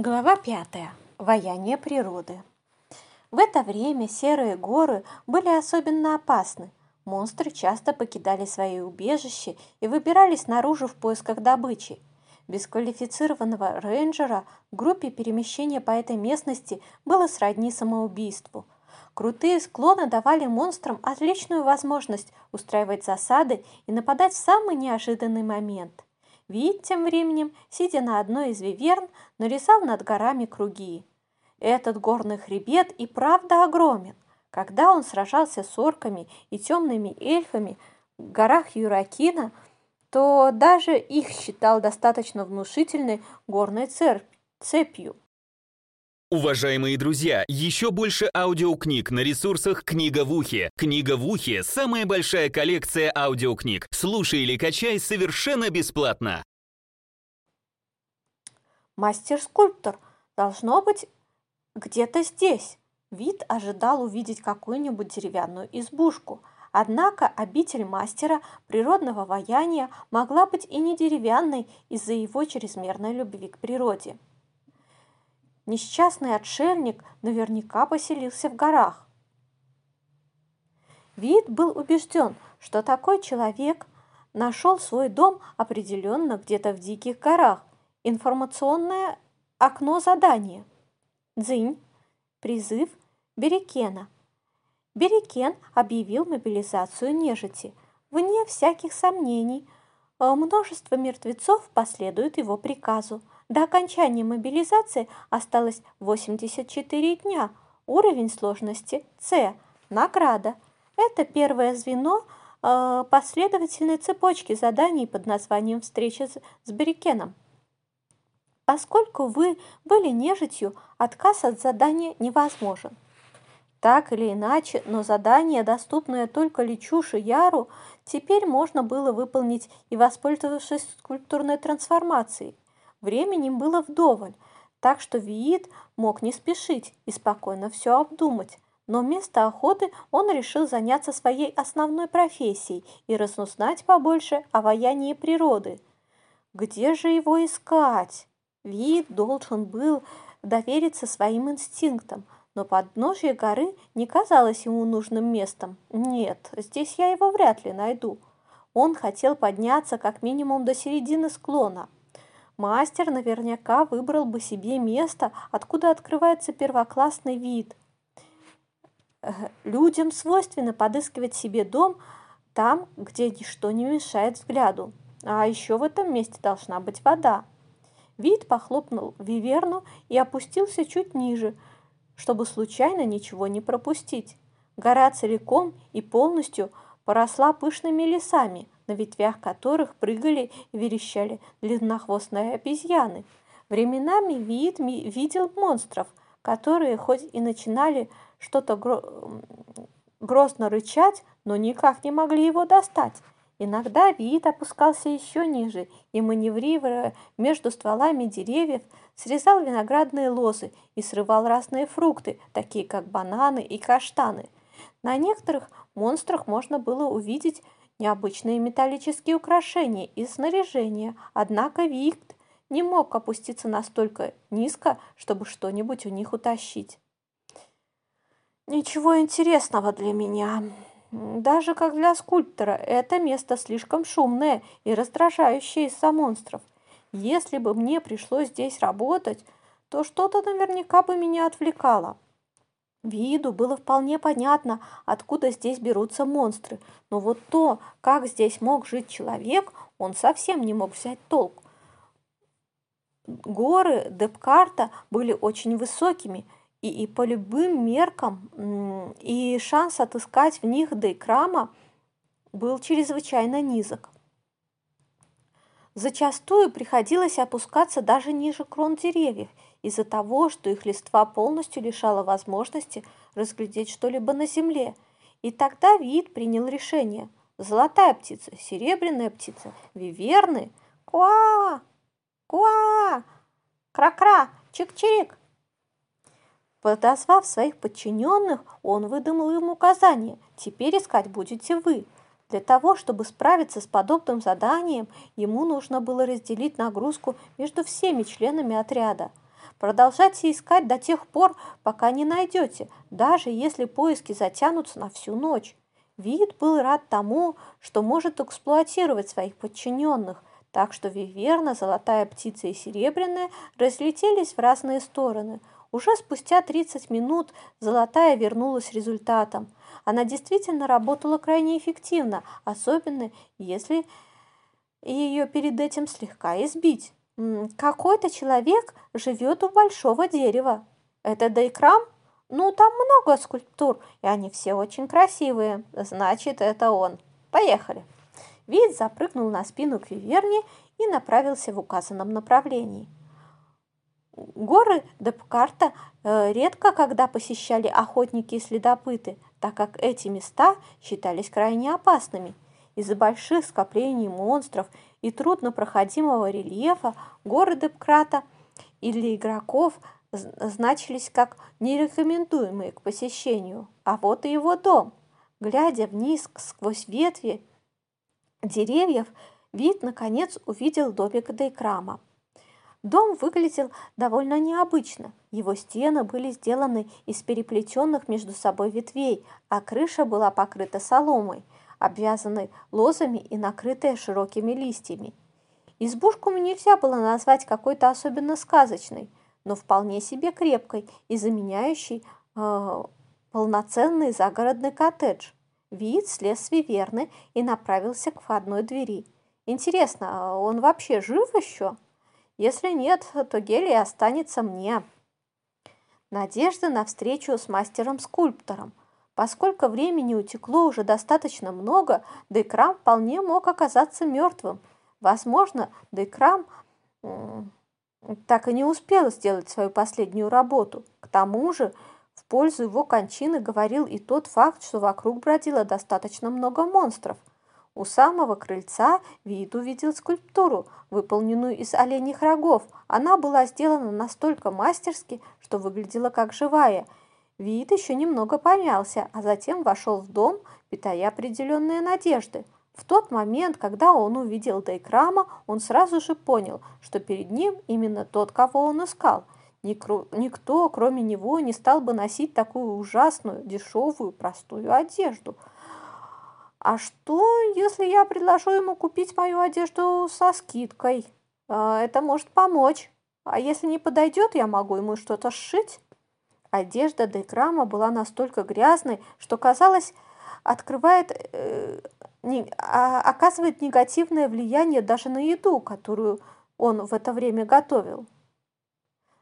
Глава пятая. Вояние природы. В это время серые горы были особенно опасны. Монстры часто покидали свои убежища и выбирались наружу в поисках добычи. Без квалифицированного рейнджера группе перемещения по этой местности было сродни самоубийству. Крутые склоны давали монстрам отличную возможность устраивать засады и нападать в самый неожиданный момент – Вид тем временем, сидя на одной из виверн, нарисовал над горами круги. Этот горный хребет и правда огромен. Когда он сражался с орками и темными эльфами в горах Юракина, то даже их считал достаточно внушительной горной цепью. Уважаемые друзья, еще больше аудиокниг на ресурсах «Книга в ухе». «Книга в ухе» — самая большая коллекция аудиокниг. Слушай или качай совершенно бесплатно. Мастер-скульптор должно быть где-то здесь. Вид ожидал увидеть какую-нибудь деревянную избушку. Однако обитель мастера природного ваяния могла быть и не деревянной из-за его чрезмерной любви к природе. Несчастный отшельник наверняка поселился в горах. Вид был убежден, что такой человек нашел свой дом определенно где-то в диких горах. Информационное окно задания. Дзынь. Призыв Берекена. Берекен объявил мобилизацию нежити. Вне всяких сомнений, множество мертвецов последует его приказу – до окончания мобилизации осталось 84 дня. Уровень сложности С. Награда. Это первое звено э, последовательной цепочки заданий под названием «Встреча с, с Берикеном». Поскольку вы были нежитью, отказ от задания невозможен. Так или иначе, но задание, доступное только Личуше Яру, теперь можно было выполнить и воспользовавшись скульптурной трансформацией – Времени было вдоволь, так что Виит мог не спешить и спокойно все обдумать. Но вместо охоты он решил заняться своей основной профессией и разузнать побольше о воянии природы. Где же его искать? Вид должен был довериться своим инстинктам, но подножье горы не казалось ему нужным местом. Нет, здесь я его вряд ли найду. Он хотел подняться как минимум до середины склона, Мастер наверняка выбрал бы себе место, откуда открывается первоклассный вид. Людям свойственно подыскивать себе дом там, где ничто не мешает взгляду. А еще в этом месте должна быть вода. Вид похлопнул виверну и опустился чуть ниже, чтобы случайно ничего не пропустить. Гора целиком и полностью поросла пышными лесами – на ветвях которых прыгали и верещали длиннохвостные обезьяны. Временами вид видел монстров, которые хоть и начинали что-то гро грозно рычать, но никак не могли его достать. Иногда вид опускался еще ниже и, маневрируя между стволами деревьев, срезал виноградные лозы и срывал разные фрукты, такие как бананы и каштаны. На некоторых монстрах можно было увидеть необычные металлические украшения и снаряжение, однако Викт не мог опуститься настолько низко, чтобы что-нибудь у них утащить. Ничего интересного для меня. Даже как для скульптора, это место слишком шумное и раздражающее из-за монстров. Если бы мне пришлось здесь работать, то что-то наверняка бы меня отвлекало. Виду было вполне понятно, откуда здесь берутся монстры, но вот то, как здесь мог жить человек, он совсем не мог взять толк. Горы Депкарта были очень высокими, и, и по любым меркам, и шанс отыскать в них Дейкрама был чрезвычайно низок. Зачастую приходилось опускаться даже ниже крон деревьев – из-за того, что их листва полностью лишала возможности разглядеть что-либо на земле. И тогда вид принял решение. Золотая птица, серебряная птица, виверны. Куа! Куа! Кра-кра! Чик-чирик! Подозвав своих подчиненных, он выдумал им указание. Теперь искать будете вы. Для того, чтобы справиться с подобным заданием, ему нужно было разделить нагрузку между всеми членами отряда – Продолжайте искать до тех пор, пока не найдете, даже если поиски затянутся на всю ночь. Вид был рад тому, что может эксплуатировать своих подчиненных, так что Виверна, Золотая птица и Серебряная разлетелись в разные стороны. Уже спустя 30 минут Золотая вернулась с результатом. Она действительно работала крайне эффективно, особенно если ее перед этим слегка избить. Какой-то человек живет у большого дерева. Это Дейкрам? Ну, там много скульптур, и они все очень красивые. Значит, это он. Поехали. Вид запрыгнул на спину к Виверне и направился в указанном направлении. Горы Депкарта э, редко когда посещали охотники и следопыты, так как эти места считались крайне опасными – из-за больших скоплений монстров и труднопроходимого рельефа горы Депкрата и для игроков значились как нерекомендуемые к посещению. А вот и его дом. Глядя вниз сквозь ветви деревьев, вид, наконец, увидел домик Дейкрама. Дом выглядел довольно необычно. Его стены были сделаны из переплетенных между собой ветвей, а крыша была покрыта соломой – обвязанной лозами и накрытая широкими листьями. Избушку нельзя было назвать какой-то особенно сказочной, но вполне себе крепкой и заменяющей э, полноценный загородный коттедж. Вид слез с виверны и направился к входной двери. Интересно, а он вообще жив еще? Если нет, то гелий останется мне. Надежда на встречу с мастером-скульптором – Поскольку времени утекло уже достаточно много, Дейкрам вполне мог оказаться мертвым. Возможно, Дейкрам так и не успел сделать свою последнюю работу. К тому же, в пользу его кончины говорил и тот факт, что вокруг бродило достаточно много монстров. У самого крыльца Вид увидел скульптуру, выполненную из оленьих рогов. Она была сделана настолько мастерски, что выглядела как живая – Вид еще немного помялся, а затем вошел в дом, питая определенные надежды. В тот момент, когда он увидел Дейкрама, он сразу же понял, что перед ним именно тот, кого он искал. Никто, кроме него, не стал бы носить такую ужасную, дешевую, простую одежду. А что, если я предложу ему купить мою одежду со скидкой? А, это может помочь. А если не подойдет, я могу ему что-то сшить. Одежда Декрама была настолько грязной, что, казалось, открывает, э, не, а, оказывает негативное влияние даже на еду, которую он в это время готовил.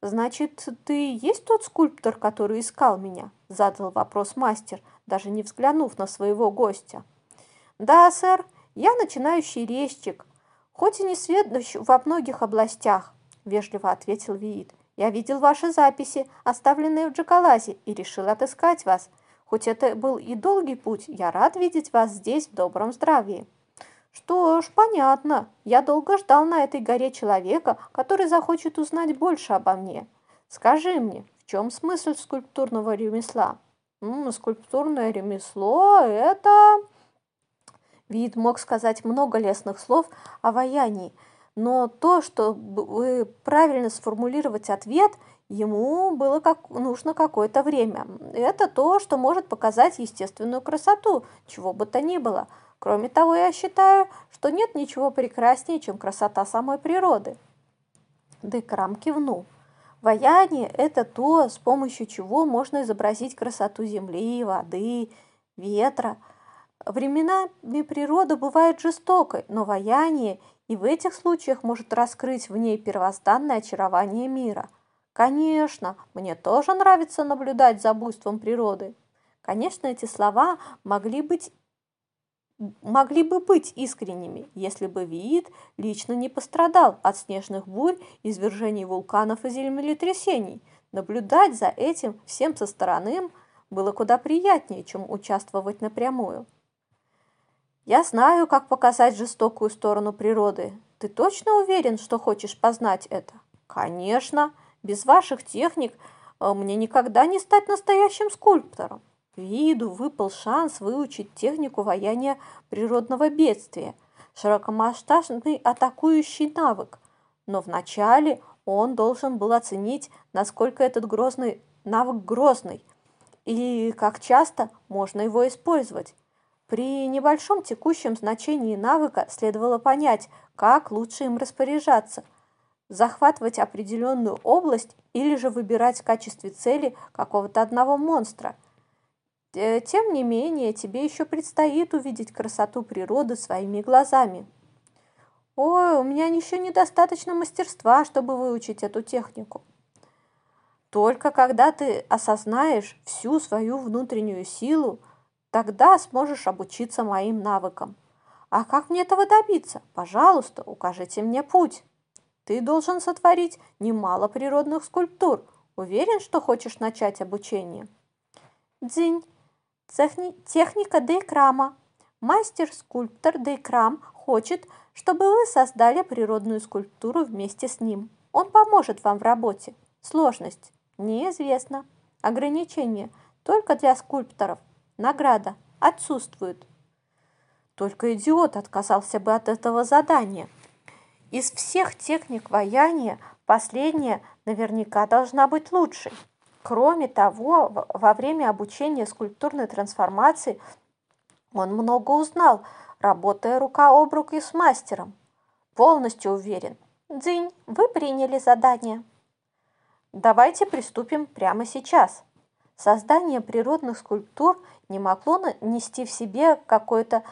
«Значит, ты есть тот скульптор, который искал меня?» – задал вопрос мастер, даже не взглянув на своего гостя. «Да, сэр, я начинающий резчик, хоть и не сведущ во многих областях», – вежливо ответил Виит. Я видел ваши записи, оставленные в Джакалазе, и решил отыскать вас. Хоть это был и долгий путь, я рад видеть вас здесь в добром здравии». «Что ж, понятно. Я долго ждал на этой горе человека, который захочет узнать больше обо мне. Скажи мне, в чем смысл скульптурного ремесла?» М -м, «Скульптурное ремесло – это...» Вид мог сказать много лестных слов о ваянии – но то, чтобы правильно сформулировать ответ, ему было как, нужно какое-то время. Это то, что может показать естественную красоту, чего бы то ни было. Кроме того, я считаю, что нет ничего прекраснее, чем красота самой природы. Декрам кивнул. Ваяние – это то, с помощью чего можно изобразить красоту земли, воды, ветра. Временами природа бывает жестокой, но ваяние – и в этих случаях может раскрыть в ней первозданное очарование мира. Конечно, мне тоже нравится наблюдать за буйством природы. Конечно, эти слова могли быть могли бы быть искренними, если бы Виит лично не пострадал от снежных бурь, извержений вулканов и землетрясений. Наблюдать за этим всем со стороны было куда приятнее, чем участвовать напрямую. Я знаю, как показать жестокую сторону природы. Ты точно уверен, что хочешь познать это? Конечно. Без ваших техник э, мне никогда не стать настоящим скульптором. Виду выпал шанс выучить технику ваяния природного бедствия, широкомасштабный атакующий навык. Но вначале Он должен был оценить, насколько этот грозный навык грозный и как часто можно его использовать. При небольшом текущем значении навыка следовало понять, как лучше им распоряжаться – захватывать определенную область или же выбирать в качестве цели какого-то одного монстра. Тем не менее, тебе еще предстоит увидеть красоту природы своими глазами. Ой, у меня еще недостаточно мастерства, чтобы выучить эту технику. Только когда ты осознаешь всю свою внутреннюю силу, тогда сможешь обучиться моим навыкам. А как мне этого добиться? Пожалуйста, укажите мне путь. Ты должен сотворить немало природных скульптур. Уверен, что хочешь начать обучение? Дзинь. Техни техника дейкрама. Мастер-скульптор Дейкрам хочет, чтобы вы создали природную скульптуру вместе с ним. Он поможет вам в работе. Сложность неизвестна. Ограничение только для скульпторов. Награда отсутствует. Только идиот отказался бы от этого задания – из всех техник ваяния последняя наверняка должна быть лучшей. Кроме того, во время обучения скульптурной трансформации он много узнал, работая рука об руку с мастером. Полностью уверен. Дзинь, вы приняли задание. Давайте приступим прямо сейчас. Создание природных скульптур не могло нести в себе какое-то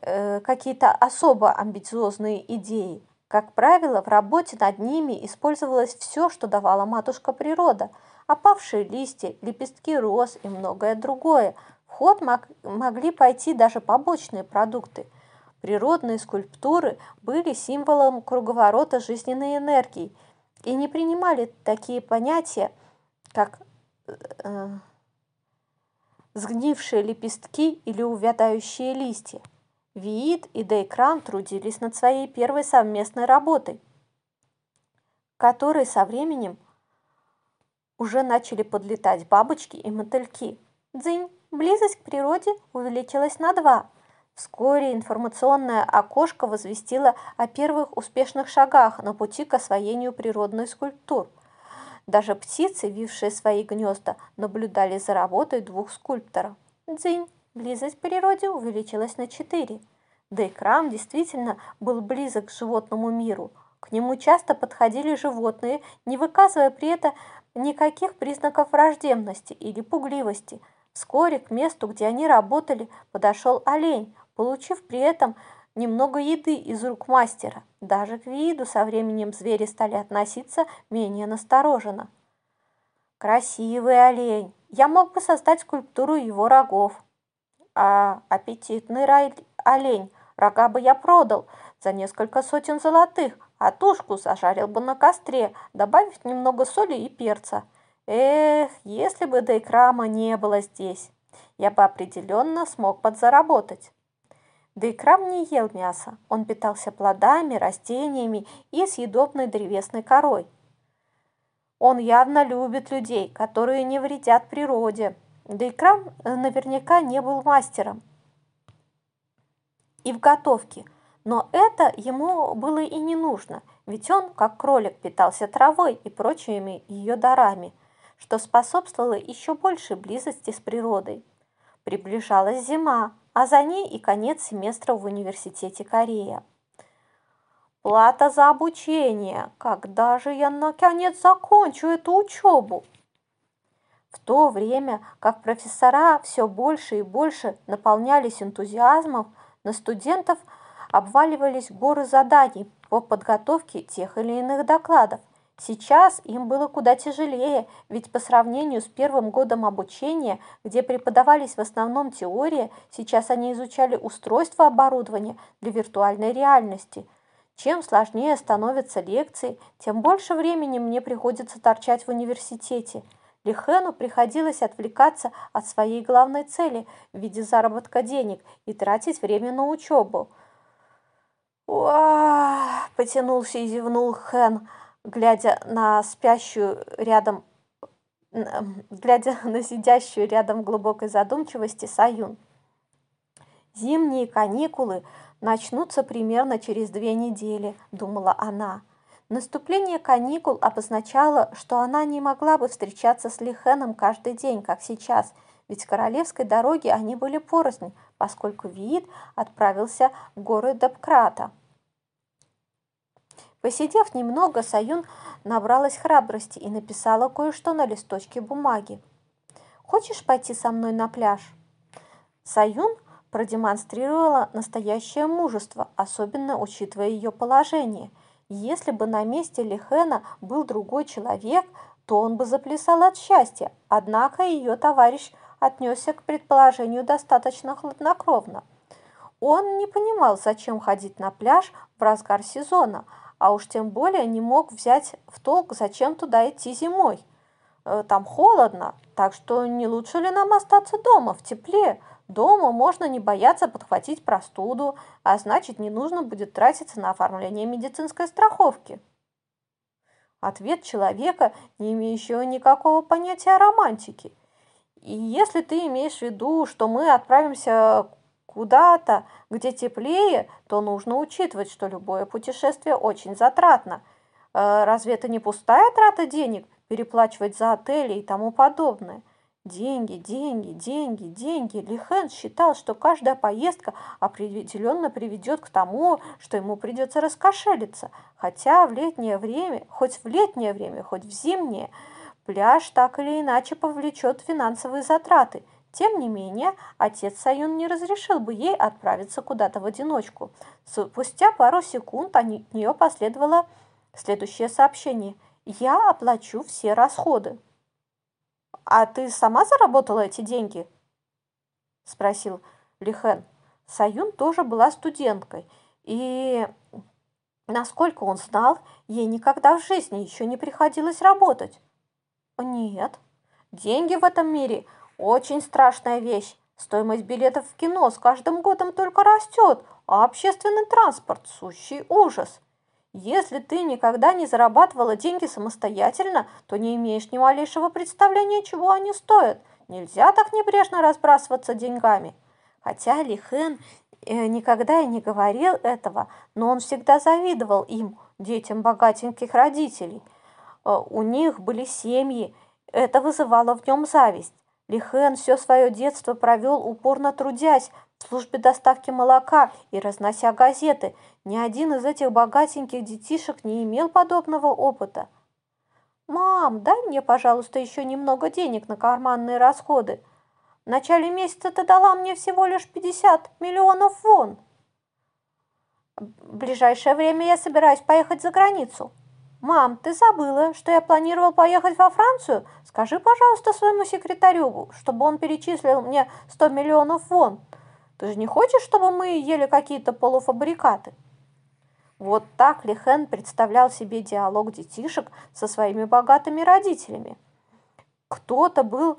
э, какие-то особо амбициозные идеи. Как правило, в работе над ними использовалось все, что давала матушка природа, опавшие листья, лепестки роз и многое другое. В ход мог, могли пойти даже побочные продукты. Природные скульптуры были символом круговорота жизненной энергии и не принимали такие понятия, как сгнившие лепестки или увядающие листья. Виит и Дейкрам трудились над своей первой совместной работой, которой со временем уже начали подлетать бабочки и мотыльки. Дзынь, близость к природе увеличилась на два. Вскоре информационное окошко возвестило о первых успешных шагах на пути к освоению природной скульптур. Даже птицы, вившие свои гнезда, наблюдали за работой двух скульпторов. Дзынь, Близость к природе увеличилась на 4. Дейкрам действительно был близок к животному миру. К нему часто подходили животные, не выказывая при этом никаких признаков враждебности или пугливости. Вскоре к месту, где они работали, подошел олень, получив при этом немного еды из рук мастера. Даже к виду со временем звери стали относиться менее настороженно. Красивый олень. Я мог бы создать скульптуру его рогов а аппетитный рай олень. Рога бы я продал за несколько сотен золотых, а тушку зажарил бы на костре, добавив немного соли и перца. Эх, если бы Дейкрама не было здесь, я бы определенно смог подзаработать. Дейкрам не ел мясо, он питался плодами, растениями и съедобной древесной корой. Он явно любит людей, которые не вредят природе, да и Крам э, наверняка не был мастером и в готовке, но это ему было и не нужно, ведь он, как кролик, питался травой и прочими ее дарами, что способствовало еще большей близости с природой. Приближалась зима, а за ней и конец семестра в университете Корея. Плата за обучение. Когда же я наконец закончу эту учебу? В то время как профессора все больше и больше наполнялись энтузиазмом, на студентов обваливались горы заданий по подготовке тех или иных докладов. Сейчас им было куда тяжелее, ведь по сравнению с первым годом обучения, где преподавались в основном теория, сейчас они изучали устройство оборудования для виртуальной реальности. Чем сложнее становятся лекции, тем больше времени мне приходится торчать в университете – Лихену приходилось отвлекаться от своей главной цели в виде заработка денег и тратить время на учебу. «Уа!» – потянулся и зевнул Хэн, глядя на спящую рядом, глядя на сидящую рядом в глубокой задумчивости Саюн. «Зимние каникулы начнутся примерно через две недели», – думала она. Наступление каникул обозначало, что она не могла бы встречаться с Лихеном каждый день, как сейчас, ведь в королевской дороге они были порознь, поскольку Виит отправился в горы Дабкрата. Посидев немного, Саюн набралась храбрости и написала кое-что на листочке бумаги. «Хочешь пойти со мной на пляж?» Саюн продемонстрировала настоящее мужество, особенно учитывая ее положение. Если бы на месте Лихена был другой человек, то он бы заплясал от счастья, однако ее товарищ отнесся к предположению достаточно хладнокровно. Он не понимал, зачем ходить на пляж в разгар сезона, а уж тем более не мог взять в толк, зачем туда идти зимой. Э, там холодно, так что не лучше ли нам остаться дома, в тепле, Дома можно не бояться подхватить простуду, а значит не нужно будет тратиться на оформление медицинской страховки. Ответ человека, не имеющего никакого понятия о романтике. И если ты имеешь в виду, что мы отправимся куда-то, где теплее, то нужно учитывать, что любое путешествие очень затратно. Э, разве это не пустая трата денег, переплачивать за отели и тому подобное? Деньги, деньги, деньги, деньги. Лихен считал, что каждая поездка определенно приведет к тому, что ему придется раскошелиться. Хотя в летнее время, хоть в летнее время, хоть в зимнее, пляж так или иначе повлечет финансовые затраты. Тем не менее, отец Саюн не разрешил бы ей отправиться куда-то в одиночку. Спустя пару секунд от нее последовало следующее сообщение. «Я оплачу все расходы». «А ты сама заработала эти деньги?» – спросил Лихен. Саюн тоже была студенткой, и, насколько он знал, ей никогда в жизни еще не приходилось работать. «Нет, деньги в этом мире – очень страшная вещь. Стоимость билетов в кино с каждым годом только растет, а общественный транспорт – сущий ужас. Если ты никогда не зарабатывала деньги самостоятельно, то не имеешь ни малейшего представления, чего они стоят. Нельзя так небрежно разбрасываться деньгами. Хотя Лихен э, никогда и не говорил этого, но он всегда завидовал им, детям богатеньких родителей. Э, у них были семьи, это вызывало в нем зависть. Лихен все свое детство провел упорно трудясь в службе доставки молока и разнося газеты, ни один из этих богатеньких детишек не имел подобного опыта. «Мам, дай мне, пожалуйста, еще немного денег на карманные расходы. В начале месяца ты дала мне всего лишь 50 миллионов вон. В ближайшее время я собираюсь поехать за границу. Мам, ты забыла, что я планировал поехать во Францию? Скажи, пожалуйста, своему секретарю, чтобы он перечислил мне 100 миллионов вон. Ты же не хочешь, чтобы мы ели какие-то полуфабрикаты?» Вот так Лихен представлял себе диалог детишек со своими богатыми родителями. Кто-то был...